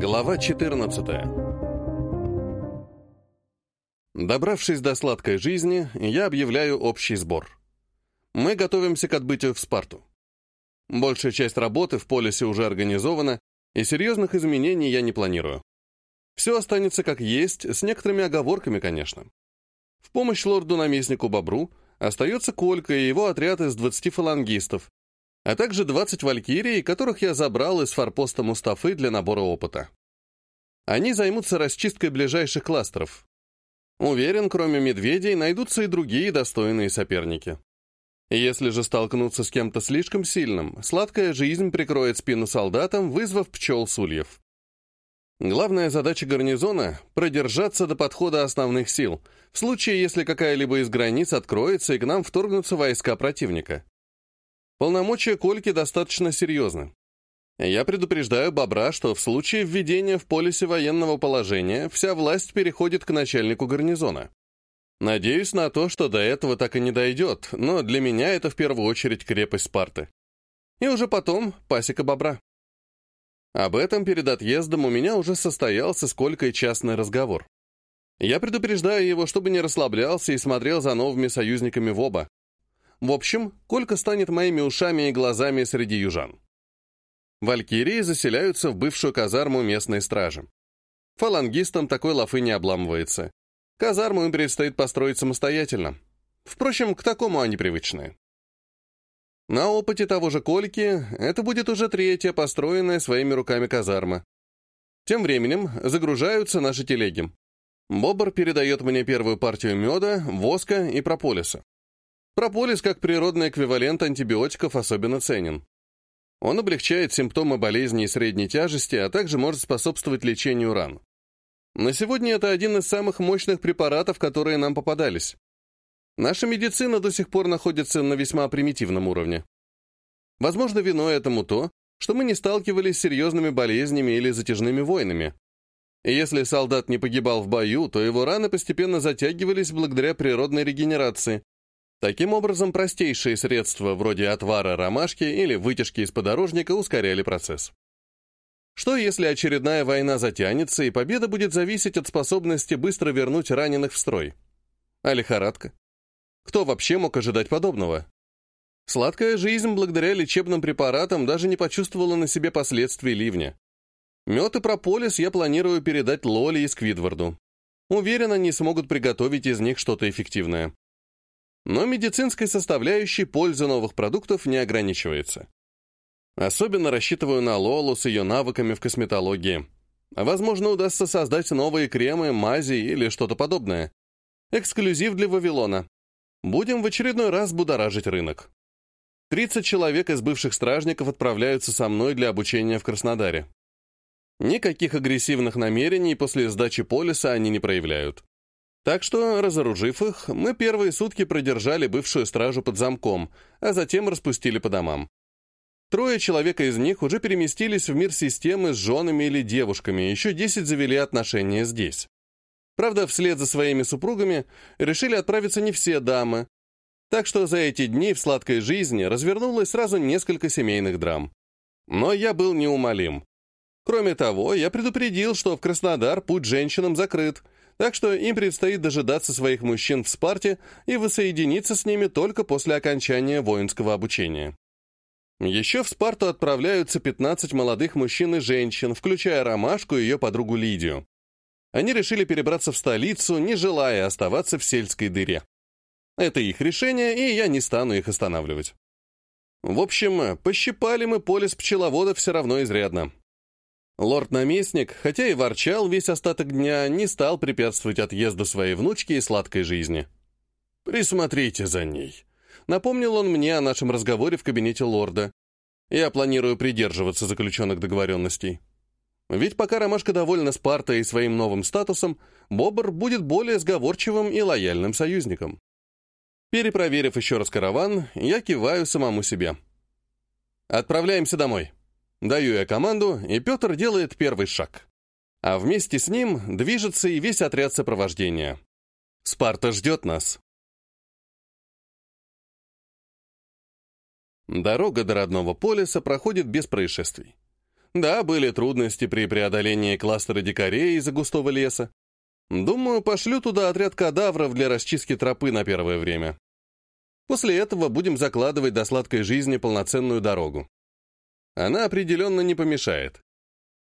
Глава 14 Добравшись до сладкой жизни, я объявляю общий сбор. Мы готовимся к отбытию в Спарту. Большая часть работы в полисе уже организована, и серьезных изменений я не планирую. Все останется как есть, с некоторыми оговорками, конечно. В помощь лорду-наместнику Бобру остается Колька и его отряд из 20 фалангистов, а также 20 валькирий, которых я забрал из форпоста Мустафы для набора опыта. Они займутся расчисткой ближайших кластеров. Уверен, кроме медведей, найдутся и другие достойные соперники. Если же столкнуться с кем-то слишком сильным, сладкая жизнь прикроет спину солдатам, вызвав пчел с ульев. Главная задача гарнизона — продержаться до подхода основных сил, в случае, если какая-либо из границ откроется и к нам вторгнутся войска противника. Полномочия Кольки достаточно серьезны. Я предупреждаю Бобра, что в случае введения в полисе военного положения вся власть переходит к начальнику гарнизона. Надеюсь на то, что до этого так и не дойдет, но для меня это в первую очередь крепость Спарты. И уже потом пасека Бобра. Об этом перед отъездом у меня уже состоялся сколько и частный разговор. Я предупреждаю его, чтобы не расслаблялся и смотрел за новыми союзниками в оба. В общем, Колька станет моими ушами и глазами среди южан. Валькирии заселяются в бывшую казарму местной стражи. Фалангистам такой лафы не обламывается. Казарму им предстоит построить самостоятельно. Впрочем, к такому они привычны. На опыте того же Кольки это будет уже третья построенная своими руками казарма. Тем временем загружаются наши телеги. Бобр передает мне первую партию меда, воска и прополиса. Прополис как природный эквивалент антибиотиков особенно ценен. Он облегчает симптомы болезней средней тяжести, а также может способствовать лечению ран. На сегодня это один из самых мощных препаратов, которые нам попадались. Наша медицина до сих пор находится на весьма примитивном уровне. Возможно, виной этому то, что мы не сталкивались с серьезными болезнями или затяжными войнами. И если солдат не погибал в бою, то его раны постепенно затягивались благодаря природной регенерации, Таким образом, простейшие средства вроде отвара ромашки или вытяжки из подорожника ускоряли процесс. Что если очередная война затянется, и победа будет зависеть от способности быстро вернуть раненых в строй? А лихорадка? Кто вообще мог ожидать подобного? Сладкая жизнь благодаря лечебным препаратам даже не почувствовала на себе последствий ливня. Мед и прополис я планирую передать Лоли и Сквидварду. Уверен, они смогут приготовить из них что-то эффективное. Но медицинской составляющей польза новых продуктов не ограничивается. Особенно рассчитываю на Лолу с ее навыками в косметологии. Возможно, удастся создать новые кремы, мази или что-то подобное. Эксклюзив для Вавилона. Будем в очередной раз будоражить рынок. 30 человек из бывших стражников отправляются со мной для обучения в Краснодаре. Никаких агрессивных намерений после сдачи полиса они не проявляют. Так что, разоружив их, мы первые сутки продержали бывшую стражу под замком, а затем распустили по домам. Трое человек из них уже переместились в мир системы с женами или девушками, еще десять завели отношения здесь. Правда, вслед за своими супругами решили отправиться не все дамы, так что за эти дни в сладкой жизни развернулось сразу несколько семейных драм. Но я был неумолим. Кроме того, я предупредил, что в Краснодар путь женщинам закрыт — так что им предстоит дожидаться своих мужчин в Спарте и воссоединиться с ними только после окончания воинского обучения. Еще в Спарту отправляются 15 молодых мужчин и женщин, включая Ромашку и ее подругу Лидию. Они решили перебраться в столицу, не желая оставаться в сельской дыре. Это их решение, и я не стану их останавливать. В общем, пощипали мы полис пчеловода все равно изрядно. Лорд-наместник, хотя и ворчал весь остаток дня, не стал препятствовать отъезду своей внучки и сладкой жизни. «Присмотрите за ней», — напомнил он мне о нашем разговоре в кабинете лорда. «Я планирую придерживаться заключенных договоренностей. Ведь пока Ромашка довольна Спартой и своим новым статусом, Бобр будет более сговорчивым и лояльным союзником». Перепроверив еще раз караван, я киваю самому себе. «Отправляемся домой». Даю я команду, и Петр делает первый шаг. А вместе с ним движется и весь отряд сопровождения. Спарта ждет нас. Дорога до родного полиса проходит без происшествий. Да, были трудности при преодолении кластера дикарей из-за густого леса. Думаю, пошлю туда отряд кадавров для расчистки тропы на первое время. После этого будем закладывать до сладкой жизни полноценную дорогу. Она определенно не помешает.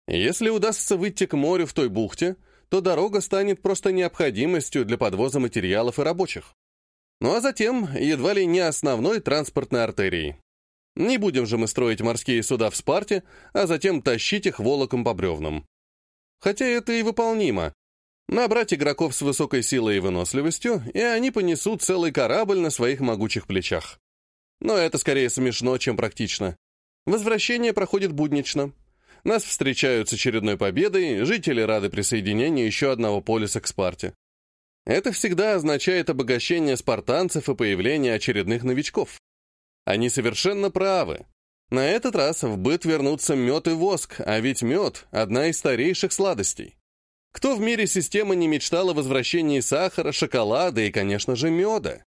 Если удастся выйти к морю в той бухте, то дорога станет просто необходимостью для подвоза материалов и рабочих. Ну а затем едва ли не основной транспортной артерией. Не будем же мы строить морские суда в Спарте, а затем тащить их волоком по бревнам. Хотя это и выполнимо. Набрать игроков с высокой силой и выносливостью, и они понесут целый корабль на своих могучих плечах. Но это скорее смешно, чем практично. Возвращение проходит буднично. Нас встречают с очередной победой, жители рады присоединению еще одного полиса к Спарте. Это всегда означает обогащение спартанцев и появление очередных новичков. Они совершенно правы. На этот раз в быт вернутся мед и воск, а ведь мед — одна из старейших сладостей. Кто в мире системы не мечтал о возвращении сахара, шоколада и, конечно же, меда?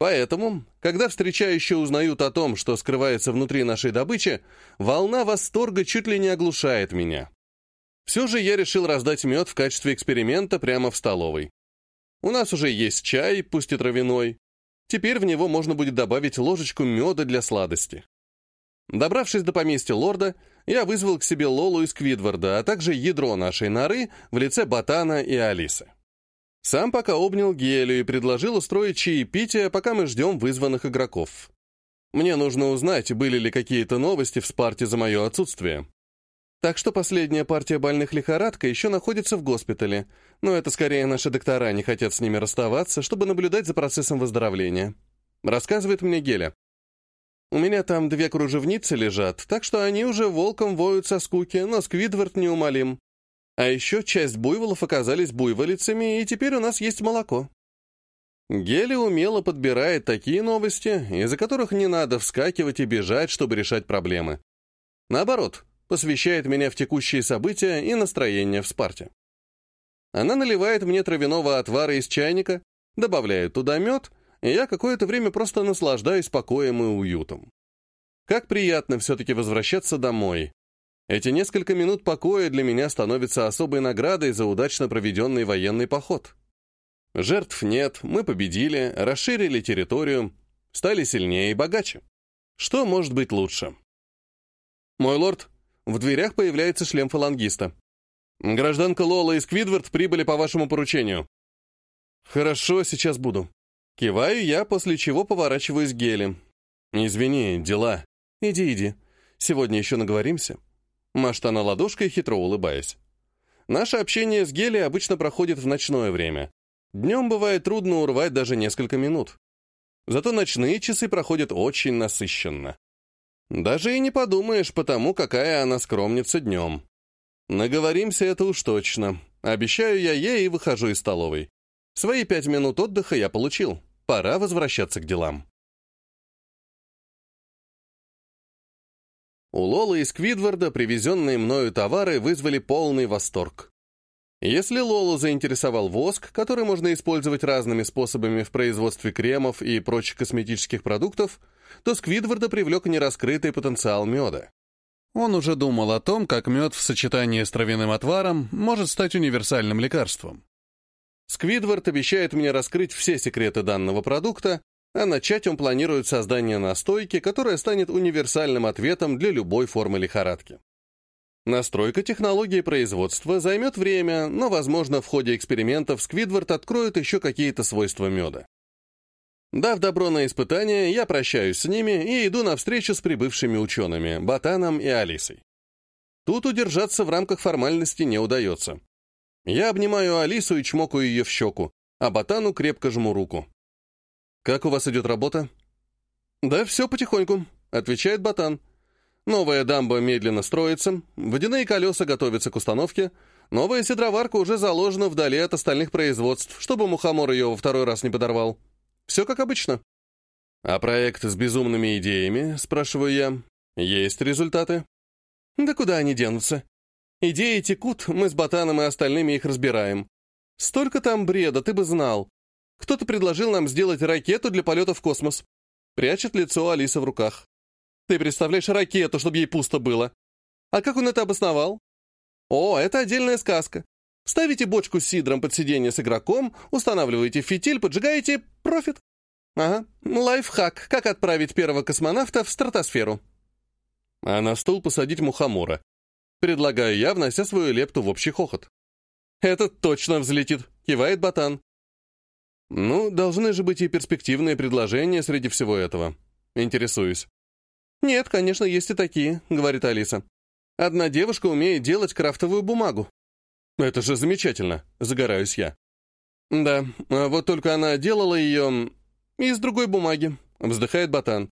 Поэтому, когда встречающие узнают о том, что скрывается внутри нашей добычи, волна восторга чуть ли не оглушает меня. Все же я решил раздать мед в качестве эксперимента прямо в столовой. У нас уже есть чай, пусть и травяной. Теперь в него можно будет добавить ложечку меда для сладости. Добравшись до поместья лорда, я вызвал к себе Лолу из Квидварда, а также ядро нашей норы в лице Ботана и Алисы. Сам пока обнял Гелию и предложил устроить чаепитие, пока мы ждем вызванных игроков. Мне нужно узнать, были ли какие-то новости в Спарте за мое отсутствие. Так что последняя партия больных лихорадкой еще находится в госпитале, но это скорее наши доктора не хотят с ними расставаться, чтобы наблюдать за процессом выздоровления. Рассказывает мне Геля. У меня там две кружевницы лежат, так что они уже волком воют со скуки, но Сквидвард неумолим. А еще часть буйволов оказались буйволицами, и теперь у нас есть молоко. Гели умело подбирает такие новости, из-за которых не надо вскакивать и бежать, чтобы решать проблемы. Наоборот, посвящает меня в текущие события и настроение в Спарте. Она наливает мне травяного отвара из чайника, добавляет туда мед, и я какое-то время просто наслаждаюсь покоем и уютом. Как приятно все-таки возвращаться домой. Эти несколько минут покоя для меня становятся особой наградой за удачно проведенный военный поход. Жертв нет, мы победили, расширили территорию, стали сильнее и богаче. Что может быть лучше? Мой лорд, в дверях появляется шлем фалангиста. «Гражданка Лола и Сквидвард прибыли по вашему поручению». «Хорошо, сейчас буду». Киваю я, после чего поворачиваюсь к Геле. «Извини, дела». «Иди, иди. Сегодня еще наговоримся». Машет она ладошкой, хитро улыбаясь. Наше общение с Гелей обычно проходит в ночное время. Днем бывает трудно урвать даже несколько минут. Зато ночные часы проходят очень насыщенно. Даже и не подумаешь потому, какая она скромница днем. Наговоримся это уж точно. Обещаю я ей и выхожу из столовой. Свои пять минут отдыха я получил. Пора возвращаться к делам. У Лолы из Квидварда привезенные мною товары вызвали полный восторг. Если Лолу заинтересовал воск, который можно использовать разными способами в производстве кремов и прочих косметических продуктов, то Сквидварда привлек нераскрытый потенциал меда. Он уже думал о том, как мед в сочетании с травяным отваром может стать универсальным лекарством. Сквидвард обещает мне раскрыть все секреты данного продукта, а начать он планирует создание настойки, которая станет универсальным ответом для любой формы лихорадки. Настройка технологии производства займет время, но, возможно, в ходе экспериментов Сквидвард откроет еще какие-то свойства меда. Дав добро на испытание, я прощаюсь с ними и иду на встречу с прибывшими учеными, Ботаном и Алисой. Тут удержаться в рамках формальности не удается. Я обнимаю Алису и чмокаю ее в щеку, а Ботану крепко жму руку. «Как у вас идет работа?» «Да все потихоньку», — отвечает Ботан. «Новая дамба медленно строится, водяные колеса готовятся к установке, новая седроварка уже заложена вдали от остальных производств, чтобы мухомор ее во второй раз не подорвал». Все как обычно. А проект с безумными идеями, спрашиваю я, есть результаты? Да куда они денутся? Идеи текут, мы с Ботаном и остальными их разбираем. Столько там бреда, ты бы знал. Кто-то предложил нам сделать ракету для полета в космос. Прячет лицо Алиса в руках. Ты представляешь ракету, чтобы ей пусто было? А как он это обосновал? О, это отдельная сказка. Ставите бочку с сидром под сиденье с игроком, устанавливаете фитиль, поджигаете — профит. Ага, лайфхак, как отправить первого космонавта в стратосферу. А на стул посадить мухомора. Предлагаю я, внося свою лепту в общий хохот. «Этот точно взлетит», — кивает Ботан. Ну, должны же быть и перспективные предложения среди всего этого. Интересуюсь. «Нет, конечно, есть и такие», — говорит Алиса. «Одна девушка умеет делать крафтовую бумагу». «Это же замечательно», — загораюсь я. «Да, а вот только она делала ее из другой бумаги», — вздыхает Ботан.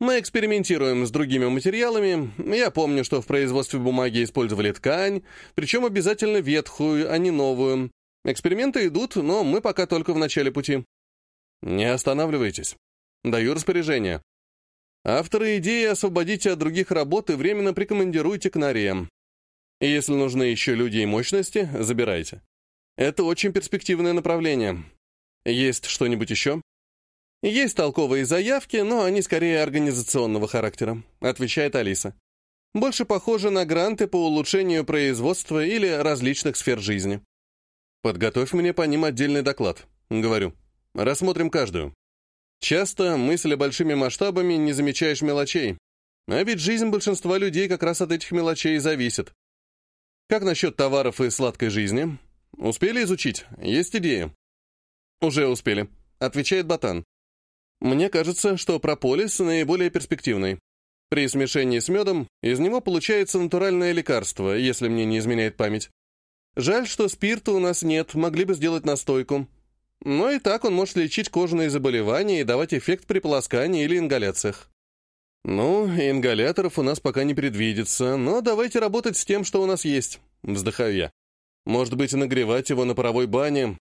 «Мы экспериментируем с другими материалами. Я помню, что в производстве бумаги использовали ткань, причем обязательно ветхую, а не новую. Эксперименты идут, но мы пока только в начале пути. Не останавливайтесь. Даю распоряжение. Авторы идеи освободите от других работ и временно прикомандируйте к Нариям. Если нужны еще люди и мощности, забирайте. Это очень перспективное направление. Есть что-нибудь еще? Есть толковые заявки, но они скорее организационного характера, отвечает Алиса. Больше похожи на гранты по улучшению производства или различных сфер жизни. «Подготовь мне по ним отдельный доклад», — говорю. «Рассмотрим каждую». Часто, мысля большими масштабами, не замечаешь мелочей. А ведь жизнь большинства людей как раз от этих мелочей зависит. Как насчет товаров и сладкой жизни? Успели изучить? Есть идеи? Уже успели, отвечает Ботан. Мне кажется, что прополис наиболее перспективный. При смешении с медом из него получается натуральное лекарство, если мне не изменяет память. Жаль, что спирта у нас нет, могли бы сделать настойку. Но и так он может лечить кожные заболевания и давать эффект при полоскании или ингаляциях. Ну, ингаляторов у нас пока не предвидится, но давайте работать с тем, что у нас есть, вздыхаю я. Может быть, нагревать его на паровой бане.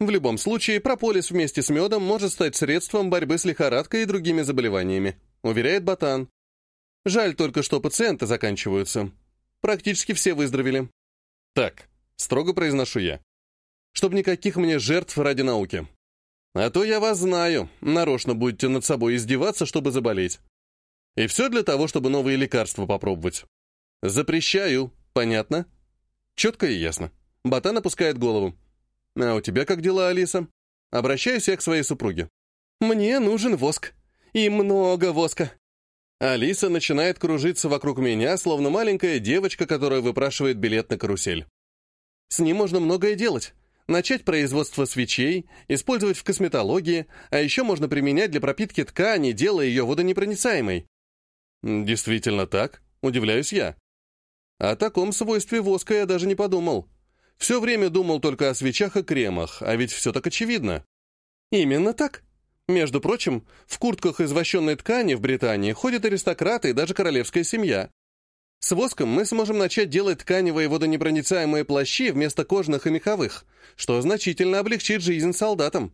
В любом случае, прополис вместе с медом может стать средством борьбы с лихорадкой и другими заболеваниями, уверяет Ботан. Жаль только, что пациенты заканчиваются. Практически все выздоровели. Так, Строго произношу я. Чтоб никаких мне жертв ради науки. А то я вас знаю, нарочно будете над собой издеваться, чтобы заболеть. И все для того, чтобы новые лекарства попробовать. Запрещаю, понятно? Четко и ясно. Ботан опускает голову. А у тебя как дела, Алиса? Обращаюсь я к своей супруге. Мне нужен воск. И много воска. Алиса начинает кружиться вокруг меня, словно маленькая девочка, которая выпрашивает билет на карусель. С ним можно многое делать. Начать производство свечей, использовать в косметологии, а еще можно применять для пропитки ткани, делая ее водонепроницаемой. Действительно так, удивляюсь я. О таком свойстве воска я даже не подумал. Все время думал только о свечах и кремах, а ведь все так очевидно. Именно так. Между прочим, в куртках из вощенной ткани в Британии ходят аристократы и даже королевская семья. С воском мы сможем начать делать тканевые водонепроницаемые плащи вместо кожных и меховых, что значительно облегчит жизнь солдатам.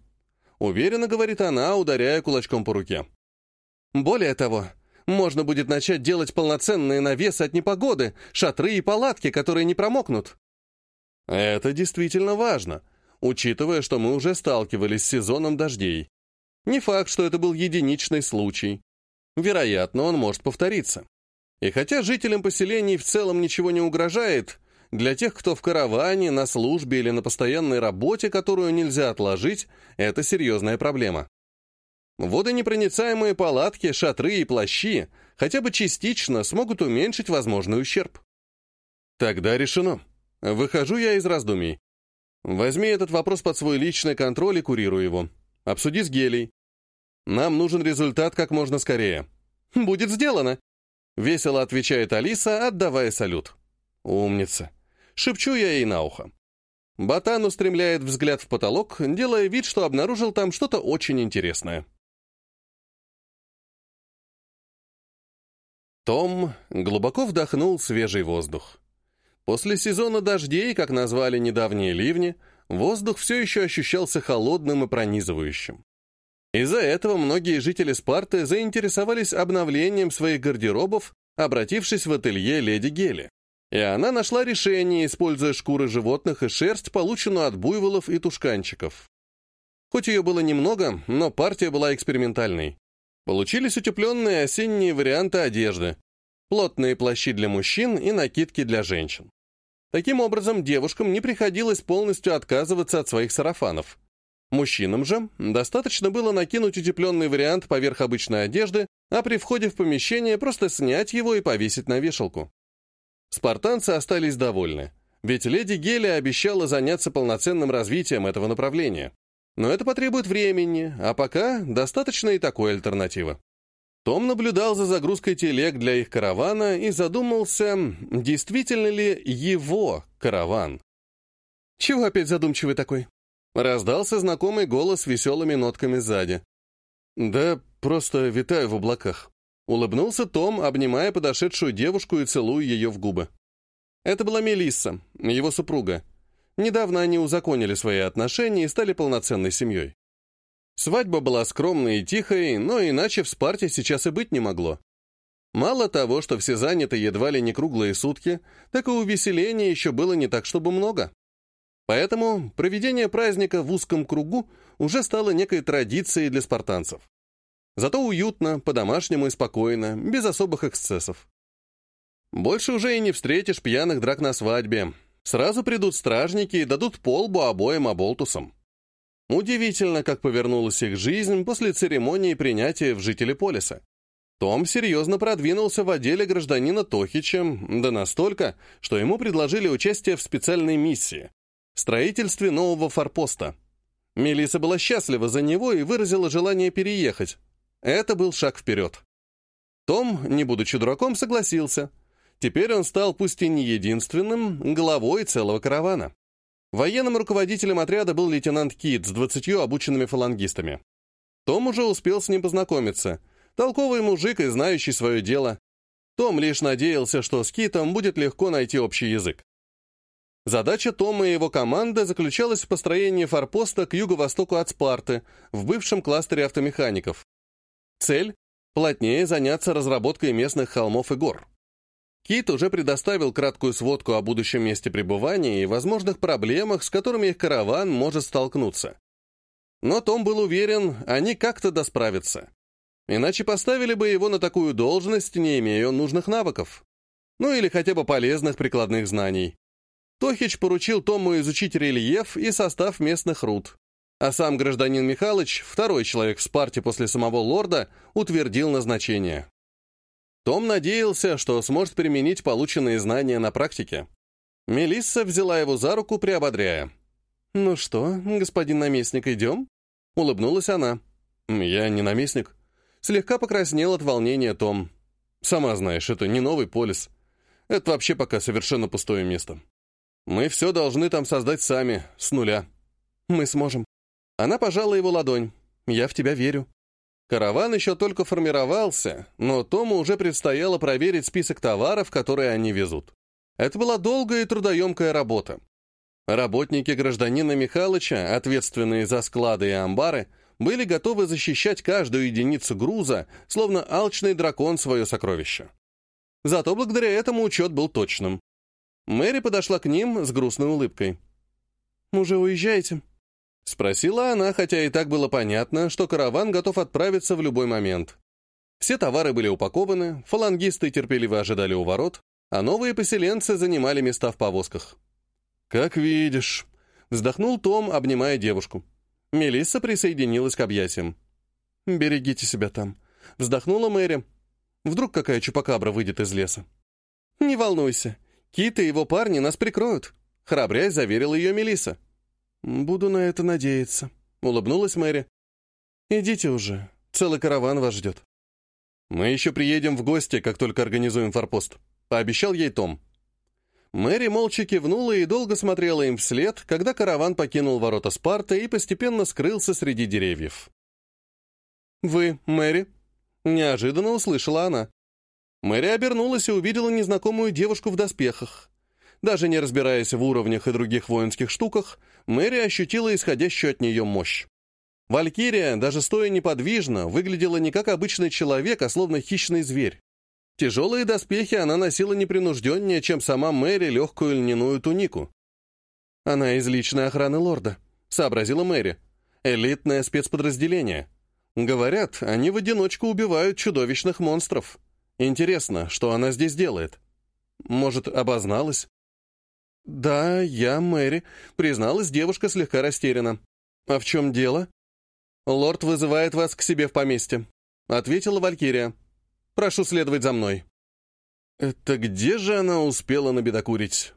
Уверенно говорит она, ударяя кулачком по руке. Более того, можно будет начать делать полноценные навесы от непогоды, шатры и палатки, которые не промокнут. Это действительно важно, учитывая, что мы уже сталкивались с сезоном дождей. Не факт, что это был единичный случай. Вероятно, он может повториться. И хотя жителям поселений в целом ничего не угрожает, для тех, кто в караване, на службе или на постоянной работе, которую нельзя отложить, это серьезная проблема. Водонепроницаемые палатки, шатры и плащи хотя бы частично смогут уменьшить возможный ущерб. Тогда решено. Выхожу я из раздумий. Возьми этот вопрос под свой личный контроль и курируй его. Обсуди с Гелей. Нам нужен результат как можно скорее. Будет сделано. Весело отвечает Алиса, отдавая салют. Умница. Шепчу я ей на ухо. Ботан устремляет взгляд в потолок, делая вид, что обнаружил там что-то очень интересное. Том глубоко вдохнул свежий воздух. После сезона дождей, как назвали недавние ливни, воздух все еще ощущался холодным и пронизывающим. Из-за этого многие жители Спарты заинтересовались обновлением своих гардеробов, обратившись в ателье леди Гели. И она нашла решение, используя шкуры животных и шерсть, полученную от буйволов и тушканчиков. Хоть ее было немного, но партия была экспериментальной. Получились утепленные осенние варианты одежды. плотные плащи для мужчин и накидки для женщин. Таким образом, девушкам не приходилось полностью отказываться от своих сарафанов. Мужчинам же достаточно было накинуть утепленный вариант поверх обычной одежды, а при входе в помещение просто снять его и повесить на вешалку. Спартанцы остались довольны, ведь леди Гелия обещала заняться полноценным развитием этого направления. Но это потребует времени, а пока достаточно и такой альтернативы. Том наблюдал за загрузкой телег для их каравана и задумался, действительно ли его караван. «Чего опять задумчивый такой?» Раздался знакомый голос с веселыми нотками сзади. «Да просто витаю в облаках», — улыбнулся Том, обнимая подошедшую девушку и целуя ее в губы. Это была Мелисса, его супруга. Недавно они узаконили свои отношения и стали полноценной семьей. Свадьба была скромной и тихой, но иначе в Спарте сейчас и быть не могло. Мало того, что все заняты едва ли не круглые сутки, так и увеселения еще было не так, чтобы много. Поэтому проведение праздника в узком кругу уже стало некой традицией для спартанцев. Зато уютно, по-домашнему и спокойно, без особых эксцессов. Больше уже и не встретишь пьяных драк на свадьбе. Сразу придут стражники и дадут полбу обоим оболтусам. Удивительно, как повернулась их жизнь после церемонии принятия в жители полиса. Том серьезно продвинулся в отделе гражданина Тохича, да настолько, что ему предложили участие в специальной миссии — строительстве нового форпоста. Мелиса была счастлива за него и выразила желание переехать. Это был шаг вперед. Том, не будучи дураком, согласился. Теперь он стал пусть и не единственным, главой целого каравана. Военным руководителем отряда был лейтенант Кит с двадцатью обученными фалангистами. Том уже успел с ним познакомиться. Толковый мужик и знающий свое дело. Том лишь надеялся, что с Китом будет легко найти общий язык. Задача Тома и его команды заключалась в построении форпоста к юго-востоку от Спарты, в бывшем кластере автомехаников. Цель — плотнее заняться разработкой местных холмов и гор. Кит уже предоставил краткую сводку о будущем месте пребывания и возможных проблемах, с которыми их караван может столкнуться. Но Том был уверен, они как-то досправятся. Иначе поставили бы его на такую должность, не имея нужных навыков. Ну или хотя бы полезных прикладных знаний. Тохич поручил Тому изучить рельеф и состав местных руд. А сам гражданин Михалыч, второй человек в Спарте после самого лорда, утвердил назначение. Том надеялся, что сможет применить полученные знания на практике. Мелисса взяла его за руку, приободряя. «Ну что, господин наместник, идем?» Улыбнулась она. «Я не наместник». Слегка покраснел от волнения Том. «Сама знаешь, это не новый полис. Это вообще пока совершенно пустое место. Мы все должны там создать сами, с нуля. Мы сможем». Она пожала его ладонь. «Я в тебя верю». Караван еще только формировался, но Тому уже предстояло проверить список товаров, которые они везут. Это была долгая и трудоемкая работа. Работники гражданина Михалыча, ответственные за склады и амбары, были готовы защищать каждую единицу груза, словно алчный дракон свое сокровище. Зато благодаря этому учет был точным. Мэри подошла к ним с грустной улыбкой. «Уже уезжаете?» Спросила она, хотя и так было понятно, что караван готов отправиться в любой момент. Все товары были упакованы, фалангисты терпеливо ожидали у ворот, а новые поселенцы занимали места в повозках. «Как видишь», — вздохнул Том, обнимая девушку. Мелисса присоединилась к объятиям. «Берегите себя там», — вздохнула Мэри. «Вдруг какая чупакабра выйдет из леса?» «Не волнуйся, Кит и его парни нас прикроют», — храбрясь заверила ее Мелисса. «Буду на это надеяться», — улыбнулась Мэри. «Идите уже, целый караван вас ждет». «Мы еще приедем в гости, как только организуем форпост», — пообещал ей Том. Мэри молча кивнула и долго смотрела им вслед, когда караван покинул ворота Спарты и постепенно скрылся среди деревьев. «Вы, Мэри?» — неожиданно услышала она. Мэри обернулась и увидела незнакомую девушку в доспехах. Даже не разбираясь в уровнях и других воинских штуках, Мэри ощутила исходящую от нее мощь. Валькирия, даже стоя неподвижно, выглядела не как обычный человек, а словно хищный зверь. Тяжелые доспехи она носила непринужденнее, чем сама Мэри легкую льняную тунику. «Она из личной охраны лорда», — сообразила Мэри. «Элитное спецподразделение. Говорят, они в одиночку убивают чудовищных монстров. Интересно, что она здесь делает? Может, обозналась? «Да, я Мэри», — призналась девушка слегка растерянно. «А в чем дело?» «Лорд вызывает вас к себе в поместье», — ответила Валькирия. «Прошу следовать за мной». Это где же она успела набедокурить?